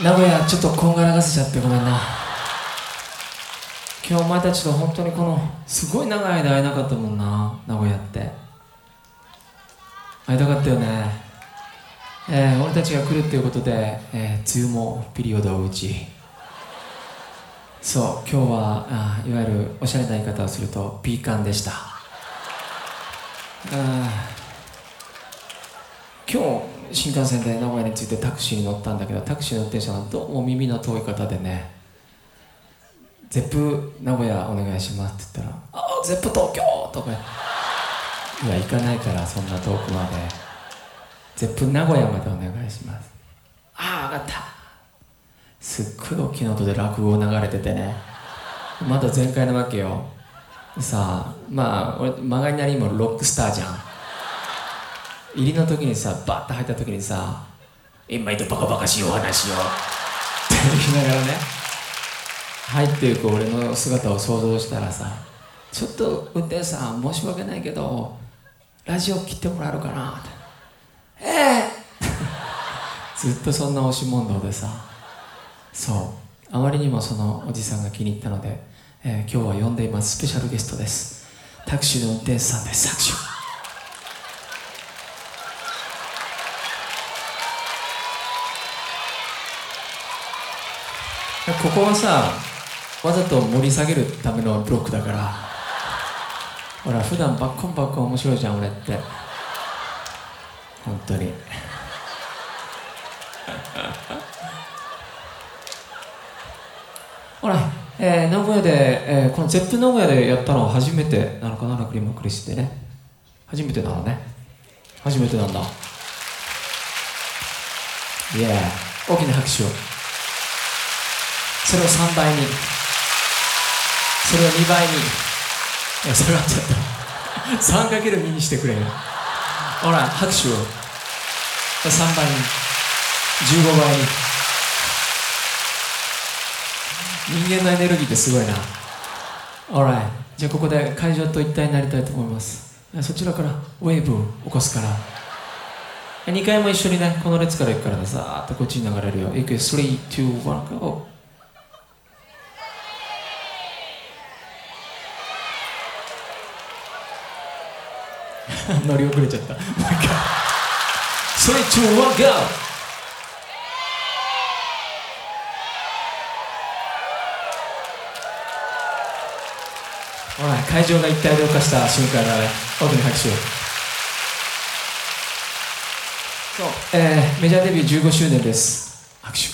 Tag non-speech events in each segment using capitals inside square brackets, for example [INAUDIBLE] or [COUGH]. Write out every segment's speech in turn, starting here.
名古屋ちょっとこんがらがせちゃってごめんな。今日お前たちと本当にこのすごい長い間会えなかったもんな名古屋って。会いたかったよね。えー、俺たちが来るっていうことで、えー、梅雨もピリオドを打ち。そう今日はあいわゆるおしゃれな言い方をするとピーカンでした。あ今日新幹線で名古屋に着いてタクシーに乗ったんだけどタクシーの運転手はどうも耳の遠い方でね「 Zepp名古屋お願いします」って言ったら「ああ Zepp東京!」とかいや行かないからそんな遠くまで Zepp名古屋までお願いしますああ分かったすっごい大きな音で落語流れててね。まだ全開なわけよ。さあまあ俺曲がりなりにもロックスターじゃん。入りの時にさバッと入った時にさ「今いとバカバカしいお話を」って言いながらね入っていく俺の姿を想像したらさちょっと運転手さん申し訳ないけどラジオ切ってもらえるかな？ってええ！ずっとそんな押し問答でさそう。あまりにもそのおじさんが気に入ったので、えー、今日は呼んでいます。スペシャルゲストです。タクシーの運転手さんです。拍手ここはさわざと盛り下げるためのブロックだから。ほら普段バッコンバッコン面白いじゃん俺って。本当に。[LAUGHS] ほら、えー、名古屋で、えー、この ZEP 名古屋でやったのは初めてなのかな？ラクリマクリスってね。初めてなのね。初めてなんだ。イエー大きな拍手を。それを3倍に。それを2倍に。いやそれはちょっと。3×2 にしてくれよ。ほら拍手を。3倍に。15倍に。人間のエネルギーってすごいな。Alright じゃあここで会場と一体になりたいと思います。そちらからウェーブを起こすから。2回も一緒にねこの列から行くからさーっとこっちに流れるよ。いくよ。3、2、1 go [LAUGHS] 乗り遅れちゃった。もう一回3、2、1 go ほら会場が一体で犯した瞬間だね。大きな拍手を。そう、えー、メジャーデビュー15周年です。拍手、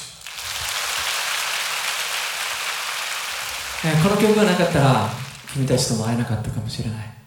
えー、この曲がなかったら君たちとも会えなかったかもしれない